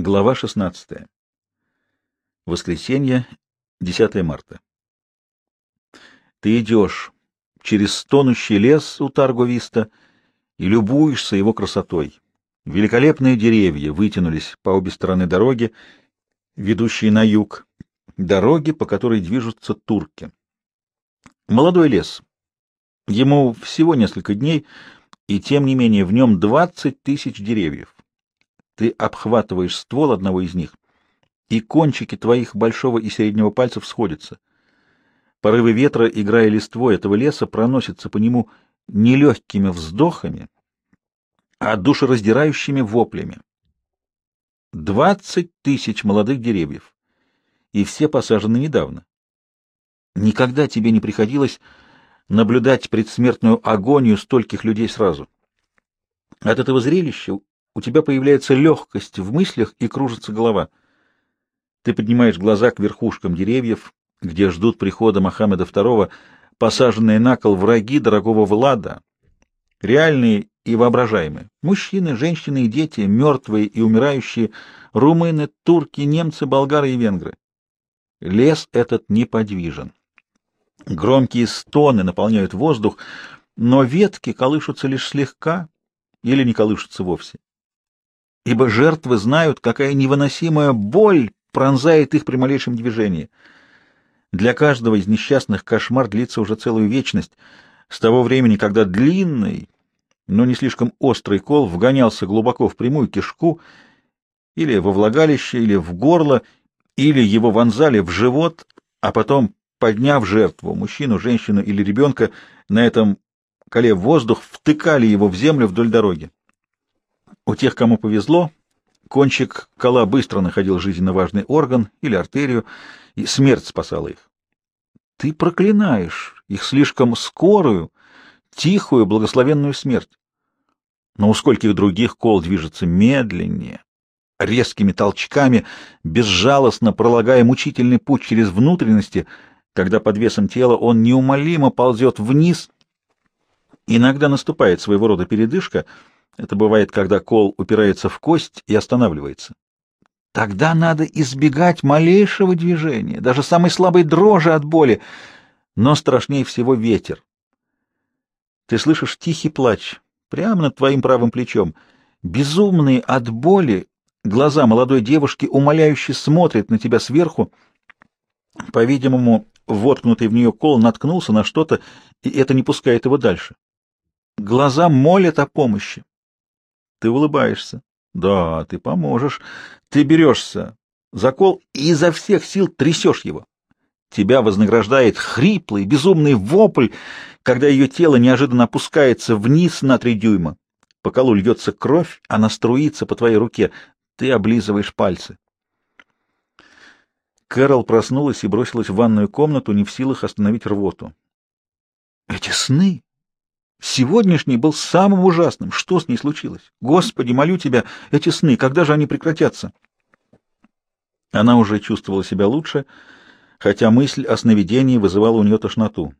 Глава 16. Воскресенье, 10 марта. Ты идешь через стонущий лес у Тарговиста и любуешься его красотой. Великолепные деревья вытянулись по обе стороны дороги, ведущие на юг, дороги, по которой движутся турки. Молодой лес. Ему всего несколько дней, и тем не менее в нем 20 тысяч деревьев. Ты обхватываешь ствол одного из них, и кончики твоих большого и среднего пальцев сходятся. Порывы ветра, играя листвой этого леса, проносятся по нему не легкими вздохами, а душераздирающими воплями. Двадцать тысяч молодых деревьев, и все посажены недавно. Никогда тебе не приходилось наблюдать предсмертную агонию стольких людей сразу. От этого зрелища у тебя появляется легкость в мыслях и кружится голова. Ты поднимаешь глаза к верхушкам деревьев, где ждут прихода Мохаммеда II, посаженные на кол враги дорогого Влада, реальные и воображаемые, мужчины, женщины и дети, мертвые и умирающие, румыны, турки, немцы, болгары и венгры. Лес этот неподвижен. Громкие стоны наполняют воздух, но ветки колышутся лишь слегка или не колышутся вовсе ибо жертвы знают, какая невыносимая боль пронзает их при малейшем движении. Для каждого из несчастных кошмар длится уже целую вечность, с того времени, когда длинный, но не слишком острый кол вгонялся глубоко в прямую кишку или во влагалище, или в горло, или его вонзали в живот, а потом, подняв жертву, мужчину, женщину или ребенка, на этом коле воздух втыкали его в землю вдоль дороги. У тех, кому повезло, кончик кола быстро находил жизненно важный орган или артерию, и смерть спасала их. Ты проклинаешь их слишком скорую, тихую, благословенную смерть. Но у скольких других кол движется медленнее, резкими толчками, безжалостно пролагая мучительный путь через внутренности, когда под весом тела он неумолимо ползет вниз. Иногда наступает своего рода передышка — это бывает, когда кол упирается в кость и останавливается. Тогда надо избегать малейшего движения, даже самой слабой дрожи от боли, но страшнее всего ветер. Ты слышишь тихий плач прямо над твоим правым плечом. Безумные от боли глаза молодой девушки умоляюще смотрят на тебя сверху. По-видимому, воткнутый в нее кол наткнулся на что-то, и это не пускает его дальше. Глаза молят о помощи. Ты улыбаешься. Да, ты поможешь. Ты берешься за кол и изо всех сил трясешь его. Тебя вознаграждает хриплый, безумный вопль, когда ее тело неожиданно опускается вниз на три дюйма. По колу льется кровь, она струится по твоей руке. Ты облизываешь пальцы. Кэрол проснулась и бросилась в ванную комнату, не в силах остановить рвоту. Эти сны! Сегодняшний был самым ужасным. Что с ней случилось? Господи, молю тебя, эти сны, когда же они прекратятся? Она уже чувствовала себя лучше, хотя мысль о сновидении вызывала у нее тошноту.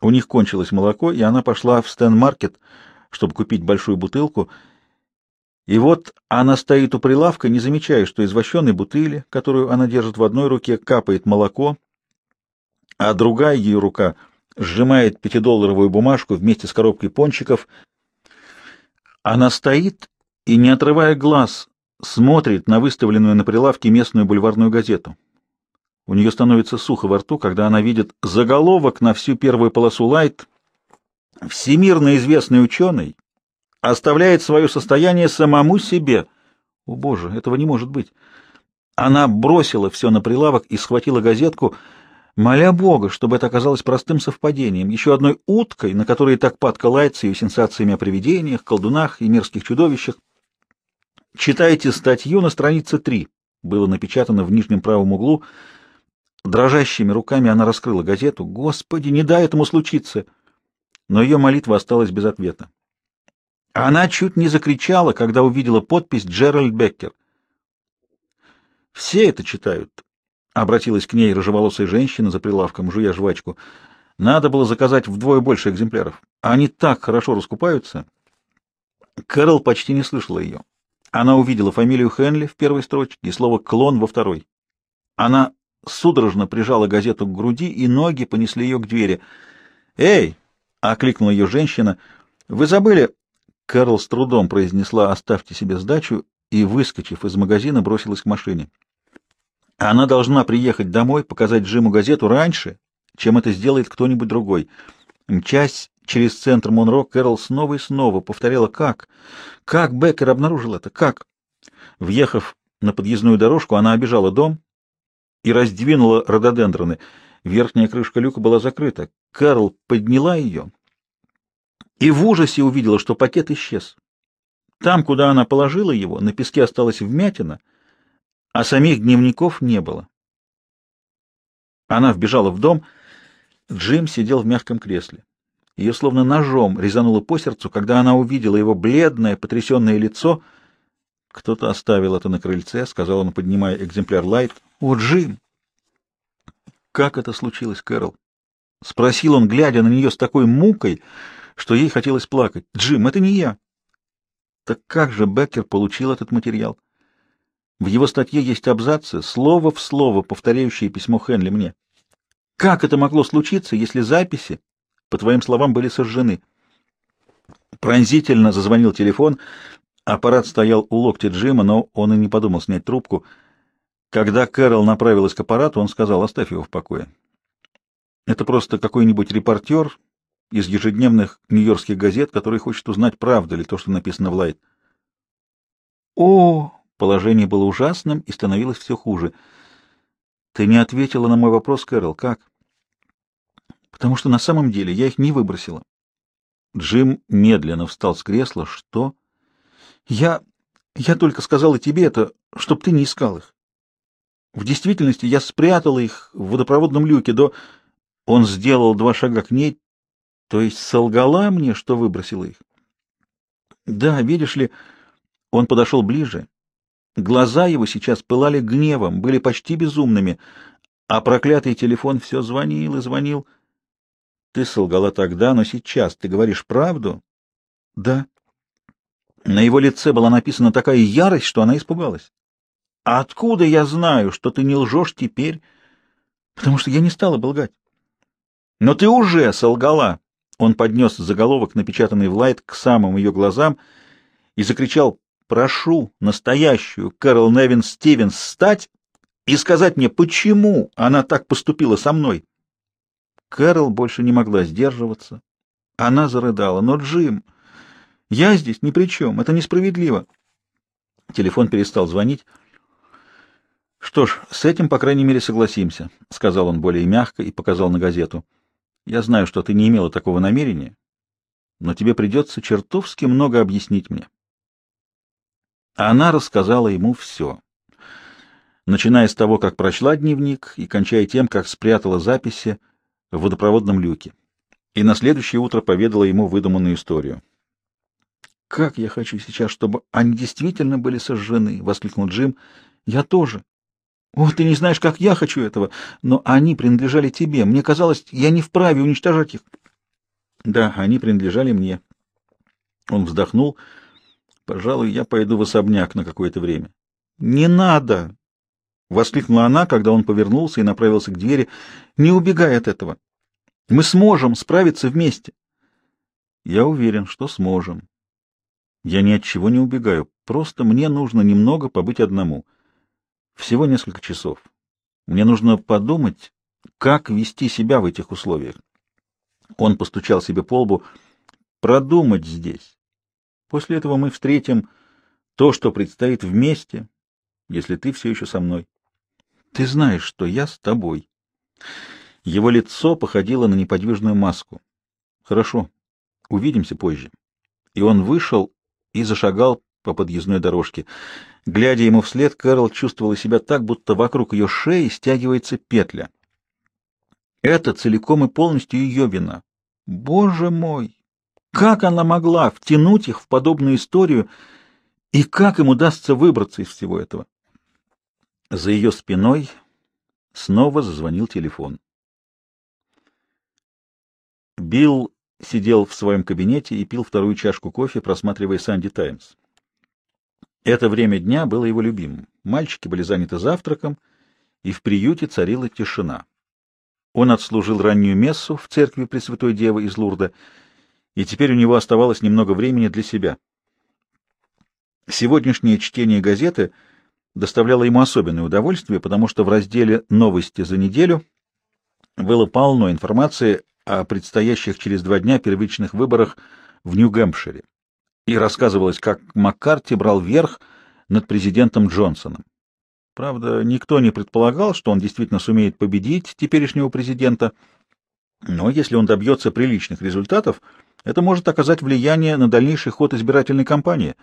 У них кончилось молоко, и она пошла в Стэн-маркет, чтобы купить большую бутылку. И вот она стоит у прилавка, не замечая, что из вощеной бутыли, которую она держит в одной руке, капает молоко, а другая ее рука — сжимает пятидолларовую бумажку вместе с коробкой пончиков. Она стоит и, не отрывая глаз, смотрит на выставленную на прилавке местную бульварную газету. У нее становится сухо во рту, когда она видит заголовок на всю первую полосу «Лайт» «Всемирно известный ученый оставляет свое состояние самому себе». О, Боже, этого не может быть! Она бросила все на прилавок и схватила газетку — моля Бога, чтобы это оказалось простым совпадением, еще одной уткой, на которой так падка лается ее сенсациями о привидениях, колдунах и мерзких чудовищах. Читайте статью на странице 3, было напечатано в нижнем правом углу. Дрожащими руками она раскрыла газету. Господи, не дай этому случиться! Но ее молитва осталась без ответа. Она чуть не закричала, когда увидела подпись Джеральд Беккер. Все это читают, — обратилась к ней рыжеволосая женщина за прилавком, жуя жвачку. — Надо было заказать вдвое больше экземпляров. Они так хорошо раскупаются. Кэрол почти не слышала ее. Она увидела фамилию Хенли в первой строчке и слово «клон» во второй. Она судорожно прижала газету к груди, и ноги понесли ее к двери. «Эй!» — окликнула ее женщина. «Вы забыли?» Кэрол с трудом произнесла «оставьте себе сдачу» и, выскочив из магазина, бросилась к машине. А она должна приехать домой, показать Джиму газету раньше, чем это сделает кто-нибудь другой. Мчась через центр Монро, Кэрол снова и снова повторяла «как?». Как Беккер обнаружил это? Как? Въехав на подъездную дорожку, она обижала дом и раздвинула рододендроны. Верхняя крышка люка была закрыта. Кэрол подняла ее и в ужасе увидела, что пакет исчез. Там, куда она положила его, на песке осталась вмятина — а самих дневников не было. Она вбежала в дом. Джим сидел в мягком кресле. Ее словно ножом резануло по сердцу, когда она увидела его бледное, потрясенное лицо. «Кто-то оставил это на крыльце», — сказал он, поднимая экземпляр Лайт. «О, Джим!» «Как это случилось, Кэрол?» — спросил он, глядя на нее с такой мукой, что ей хотелось плакать. «Джим, это не я!» «Так как же Беккер получил этот материал?» В его статье есть абзацы, слово в слово повторяющие письмо Хенли мне. Как это могло случиться, если записи, по твоим словам, были сожжены? Пронзительно зазвонил телефон. Аппарат стоял у локтя Джима, но он и не подумал снять трубку. Когда Кэрол направилась к аппарату, он сказал, оставь его в покое. Это просто какой-нибудь репортер из ежедневных нью-йоркских газет, который хочет узнать, правда ли то, что написано в Лайт. — О! Положение было ужасным и становилось все хуже. Ты не ответила на мой вопрос, Кэрол, как? Потому что на самом деле я их не выбросила. Джим медленно встал с кресла. Что? Я... я только сказала тебе это, чтоб ты не искал их. В действительности я спрятала их в водопроводном люке до... Он сделал два шага к ней, то есть солгала мне, что выбросила их. Да, видишь ли, он подошел ближе Глаза его сейчас пылали гневом, были почти безумными, а проклятый телефон все звонил и звонил. Ты солгала тогда, но сейчас ты говоришь правду? Да. На его лице была написана такая ярость, что она испугалась. А откуда я знаю, что ты не лжешь теперь? Потому что я не стала бы лгать. Но ты уже солгала. Он поднес заголовок, напечатанный в лайт, к самым ее глазам и закричал прошу настоящую Кэрол Невин Стивенс встать и сказать мне, почему она так поступила со мной. Кэрол больше не могла сдерживаться. Она зарыдала. Но, Джим, я здесь ни при чем, это несправедливо. Телефон перестал звонить. «Что ж, с этим, по крайней мере, согласимся», — сказал он более мягко и показал на газету. «Я знаю, что ты не имела такого намерения, но тебе придется чертовски много объяснить мне». Она рассказала ему все. Начиная с того, как прочла дневник, и кончая тем, как спрятала записи в водопроводном люке. И на следующее утро поведала ему выдуманную историю. «Как я хочу сейчас, чтобы они действительно были сожжены!» — воскликнул Джим. «Я тоже!» «О, ты не знаешь, как я хочу этого! Но они принадлежали тебе. Мне казалось, я не вправе уничтожать их!» «Да, они принадлежали мне». Он вздохнул и Пожалуй, я пойду в особняк на какое-то время. Не надо! Воскликнула она, когда он повернулся и направился к двери. Не убегай от этого. Мы сможем справиться вместе. Я уверен, что сможем. Я ни от чего не убегаю. Просто мне нужно немного побыть одному. Всего несколько часов. Мне нужно подумать, как вести себя в этих условиях. Он постучал себе по лбу. Продумать здесь. После этого мы встретим то, что предстоит вместе, если ты все еще со мной. Ты знаешь, что я с тобой. Его лицо походило на неподвижную маску. Хорошо, увидимся позже. И он вышел и зашагал по подъездной дорожке. Глядя ему вслед, Кэрол чувствовала себя так, будто вокруг ее шеи стягивается петля. Это целиком и полностью ее вина. Боже мой! Как она могла втянуть их в подобную историю, и как им удастся выбраться из всего этого? За ее спиной снова зазвонил телефон. Билл сидел в своем кабинете и пил вторую чашку кофе, просматривая «Санди Таймс». Это время дня было его любимым. Мальчики были заняты завтраком, и в приюте царила тишина. Он отслужил раннюю мессу в церкви Пресвятой Девы из Лурда — и теперь у него оставалось немного времени для себя. Сегодняшнее чтение газеты доставляло ему особенное удовольствие, потому что в разделе «Новости за неделю» было полно информации о предстоящих через два дня первичных выборах в Нью-Гэмпшире и рассказывалось, как Маккарти брал верх над президентом Джонсоном. Правда, никто не предполагал, что он действительно сумеет победить теперешнего президента, но если он добьется приличных результатов — это может оказать влияние на дальнейший ход избирательной кампании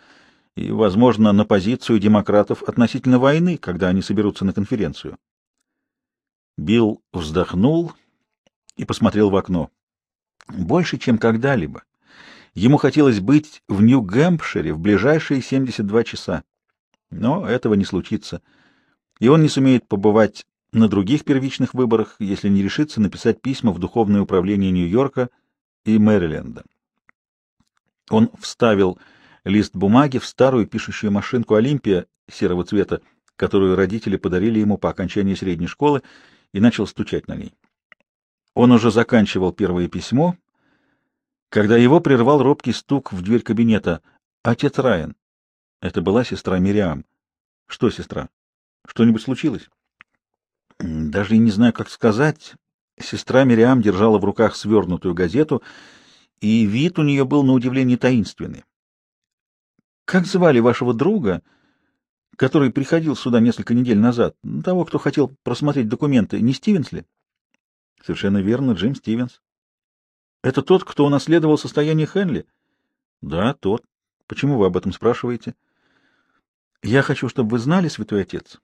и, возможно, на позицию демократов относительно войны, когда они соберутся на конференцию. Билл вздохнул и посмотрел в окно. Больше, чем когда-либо. Ему хотелось быть в Нью-Гэмпшире в ближайшие 72 часа. Но этого не случится. И он не сумеет побывать на других первичных выборах, если не решится написать письма в Духовное управление Нью-Йорка — и Мэриленда. Он вставил лист бумаги в старую пишущую машинку «Олимпия» серого цвета, которую родители подарили ему по окончании средней школы, и начал стучать на ней. Он уже заканчивал первое письмо, когда его прервал робкий стук в дверь кабинета. «Отец Райан». Это была сестра Мириам. «Что, сестра? Что-нибудь случилось?» «Даже не знаю, как сказать. Сестра Мириам держала в руках свернутую газету, и вид у нее был, на удивление, таинственный. — Как звали вашего друга, который приходил сюда несколько недель назад, того, кто хотел просмотреть документы, не Стивенс ли? — Совершенно верно, Джим Стивенс. — Это тот, кто унаследовал состояние Хенли? — Да, тот. Почему вы об этом спрашиваете? — Я хочу, чтобы вы знали, святой отец,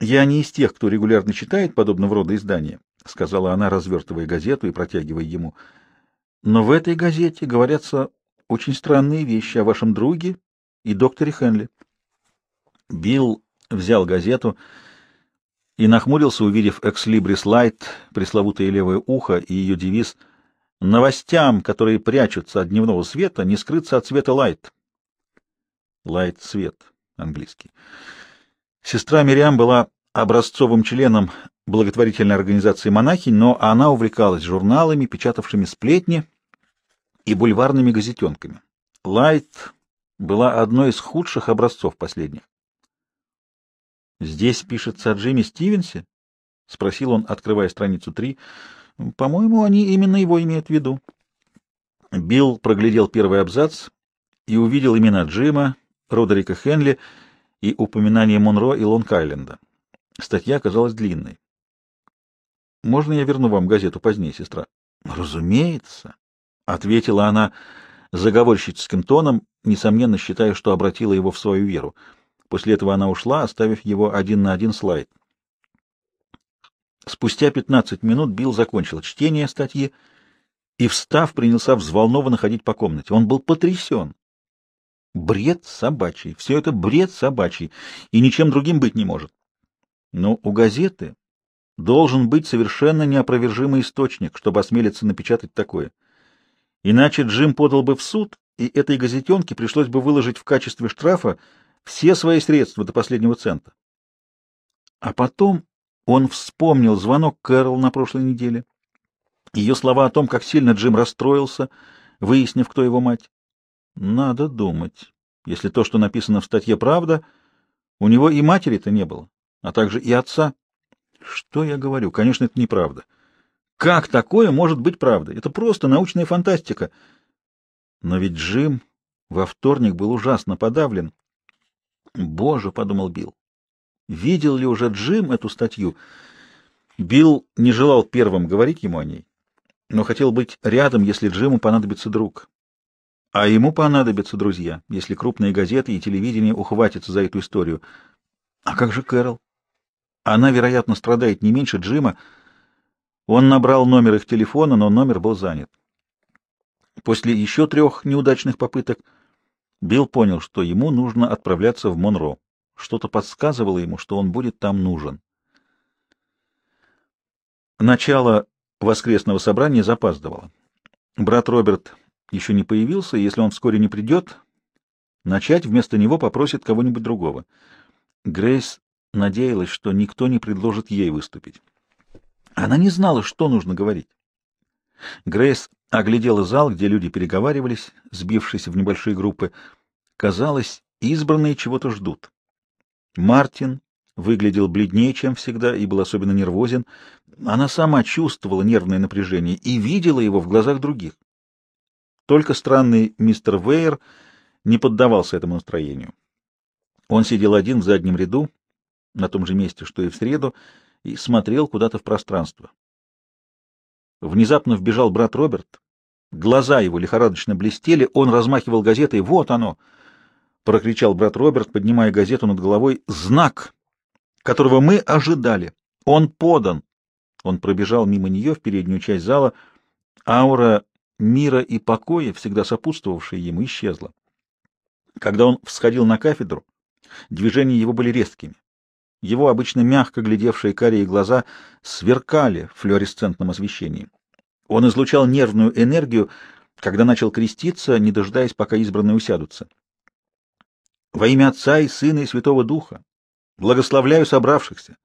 «Я не из тех, кто регулярно читает подобного рода издания», — сказала она, развертывая газету и протягивая ему. «Но в этой газете говорятся очень странные вещи о вашем друге и докторе Хенли». Билл взял газету и нахмурился, увидев «Экслибрис Light», пресловутое левое ухо и ее девиз «Новостям, которые прячутся от дневного света, не скрыться от света Light». «Light — свет» английский. Сестра Мириам была образцовым членом благотворительной организации монахинь, но она увлекалась журналами, печатавшими сплетни и бульварными газетенками. Light была одной из худших образцов последних. «Здесь пишется о Джимми Стивенсе?» — спросил он, открывая страницу 3. «По-моему, они именно его имеют в виду». Билл проглядел первый абзац и увидел имена Джима, Родерика Хенли — и упоминание Монро и Лонг-Айленда. Статья оказалась длинной. «Можно я верну вам газету позднее, сестра?» «Разумеется», — ответила она заговорщическим тоном, несомненно считая, что обратила его в свою веру. После этого она ушла, оставив его один на один слайд. Спустя 15 минут Билл закончил чтение статьи и, встав, принялся взволнованно ходить по комнате. Он был потрясен. Бред собачий. Все это бред собачий, и ничем другим быть не может. Но у газеты должен быть совершенно неопровержимый источник, чтобы осмелиться напечатать такое. Иначе Джим подал бы в суд, и этой газетенке пришлось бы выложить в качестве штрафа все свои средства до последнего цента. А потом он вспомнил звонок Кэрол на прошлой неделе, ее слова о том, как сильно Джим расстроился, выяснив, кто его мать. Надо думать. Если то, что написано в статье, правда, у него и матери-то не было, а также и отца. Что я говорю? Конечно, это неправда. Как такое может быть правдой? Это просто научная фантастика. Но ведь Джим во вторник был ужасно подавлен. Боже, — подумал Билл, — видел ли уже Джим эту статью? Билл не желал первым говорить ему о ней, но хотел быть рядом, если Джиму понадобится друг. А ему понадобятся друзья, если крупные газеты и телевидение ухватятся за эту историю. А как же Кэрол? Она, вероятно, страдает не меньше Джима. Он набрал номер их телефона, но номер был занят. После еще трех неудачных попыток Билл понял, что ему нужно отправляться в Монро. Что-то подсказывало ему, что он будет там нужен. Начало воскресного собрания запаздывало. Брат Роберт еще не появился, и если он вскоре не придет, начать вместо него попросит кого-нибудь другого. Грейс надеялась, что никто не предложит ей выступить. Она не знала, что нужно говорить. Грейс оглядела зал, где люди переговаривались, сбившиеся в небольшие группы. Казалось, избранные чего-то ждут. Мартин выглядел бледнее, чем всегда, и был особенно нервозен. Она сама чувствовала нервное напряжение и видела его в глазах других. Только странный мистер Вейер не поддавался этому настроению. Он сидел один в заднем ряду, на том же месте, что и в среду, и смотрел куда-то в пространство. Внезапно вбежал брат Роберт. Глаза его лихорадочно блестели, он размахивал газетой. «Вот оно!» — прокричал брат Роберт, поднимая газету над головой. «Знак, которого мы ожидали! Он подан!» Он пробежал мимо нее в переднюю часть зала. Аура мира и покоя, всегда сопутствовавшее ему, исчезло. Когда он всходил на кафедру, движения его были резкими. Его обычно мягко глядевшие карие глаза сверкали в флуоресцентном освещении. Он излучал нервную энергию, когда начал креститься, не дожидаясь, пока избранные усядутся. «Во имя Отца и Сына и Святого Духа благословляю собравшихся.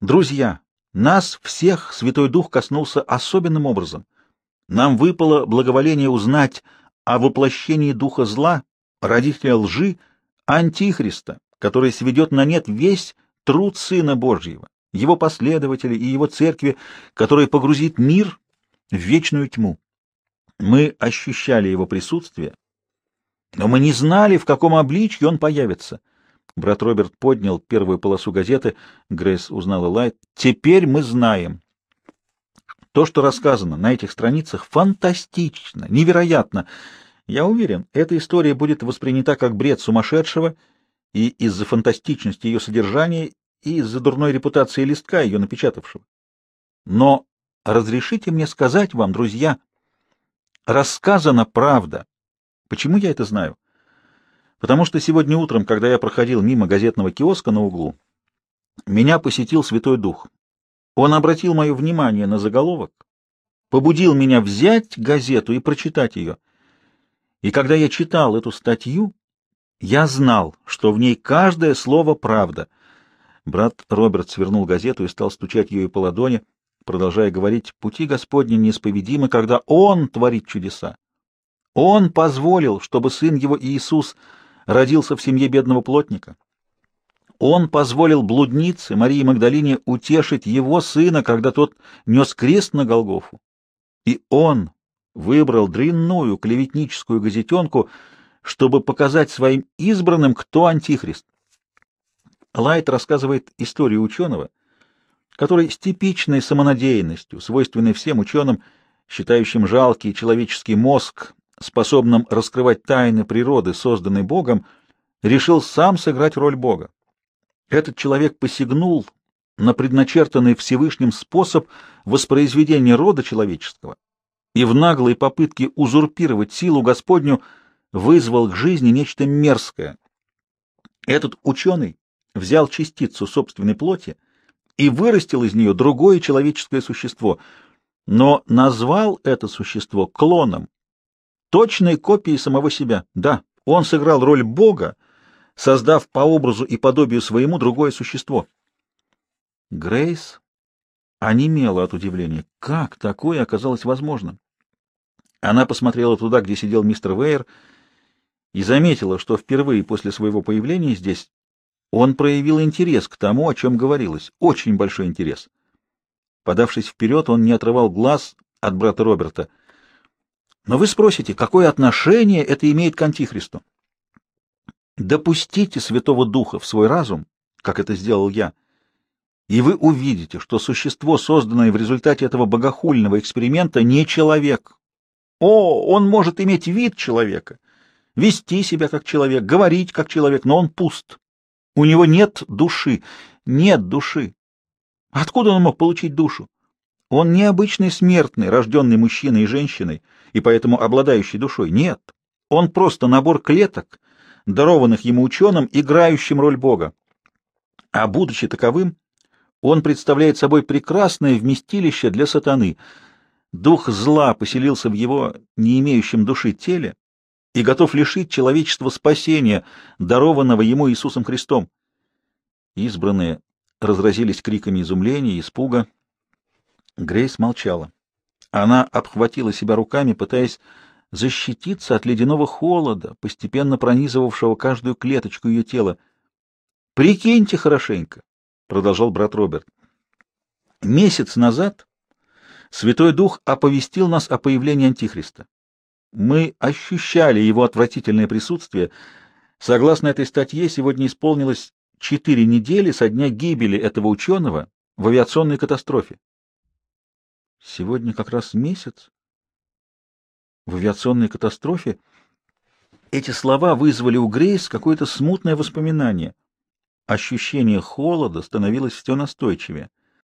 Друзья, нас всех Святой Дух коснулся особенным образом нам выпало благоволение узнать о воплощении духа зла, родителя лжи, антихриста, который сведет на нет весь труд Сына Божьего, его последователей и его церкви, который погрузит мир в вечную тьму. Мы ощущали его присутствие, но мы не знали, в каком обличье он появится. Брат Роберт поднял первую полосу газеты, Грейс узнала Лайт. «Теперь мы знаем», то, что рассказано на этих страницах, фантастично, невероятно. Я уверен, эта история будет воспринята как бред сумасшедшего, и из-за фантастичности ее содержания, и из-за дурной репутации листка, ее напечатавшего. Но разрешите мне сказать вам, друзья, рассказана правда. Почему я это знаю? Потому что сегодня утром, когда я проходил мимо газетного киоска на углу, меня посетил Святой Дух. Он обратил мое внимание на заголовок, побудил меня взять газету и прочитать ее. И когда я читал эту статью, я знал, что в ней каждое слово правда. Брат Роберт свернул газету и стал стучать ею по ладони, продолжая говорить, «Пути Господни неисповедимы, когда Он творит чудеса. Он позволил, чтобы сын его Иисус родился в семье бедного плотника, он позволил блуднице Марии Магдалине утешить его сына, когда тот нес крест на Голгофу. И он выбрал дрянную клеветническую газетенку, чтобы показать своим избранным, кто антихрист. Лайт рассказывает историю ученого, который с типичной самонадеянностью, свойственной всем ученым, считающим жалкий человеческий мозг, способным раскрывать тайны природы, созданной Богом, решил сам сыграть роль Бога. Этот человек посягнул на предначертанный Всевышним способ воспроизведения рода человеческого и в наглой попытке узурпировать силу Господню вызвал к жизни нечто мерзкое. Этот ученый взял частицу собственной плоти и вырастил из нее другое человеческое существо, но назвал это существо клоном, точной копией самого себя. Да, он сыграл роль Бога, создав по образу и подобию своему другое существо. Грейс онемела от удивления. Как такое оказалось возможным? Она посмотрела туда, где сидел мистер Вейер, и заметила, что впервые после своего появления здесь он проявил интерес к тому, о чем говорилось, очень большой интерес. Подавшись вперед, он не отрывал глаз от брата Роберта. Но вы спросите, какое отношение это имеет к Антихристу? Допустите Святого Духа в свой разум, как это сделал я, и вы увидите, что существо, созданное в результате этого богохульного эксперимента, не человек. О, он может иметь вид человека, вести себя как человек, говорить как человек, но он пуст. У него нет души, нет души. Откуда он мог получить душу? Он необычный смертный, рожденный мужчиной и женщиной, и поэтому обладающий душой. Нет, он просто набор клеток — дарованных ему ученым, играющим роль Бога. А будучи таковым, он представляет собой прекрасное вместилище для сатаны. Дух зла поселился в его не имеющем души теле и готов лишить человечества спасения, дарованного ему Иисусом Христом. Избранные разразились криками изумления и испуга. Грейс молчала. Она обхватила себя руками, пытаясь защититься от ледяного холода, постепенно пронизывавшего каждую клеточку ее тела. «Прикиньте хорошенько», — продолжал брат Роберт. «Месяц назад Святой Дух оповестил нас о появлении Антихриста. Мы ощущали его отвратительное присутствие. Согласно этой статье, сегодня исполнилось четыре недели со дня гибели этого ученого в авиационной катастрофе. Сегодня как раз месяц, в авиационной катастрофе, эти слова вызвали у Грейс какое-то смутное воспоминание. Ощущение холода становилось все настойчивее.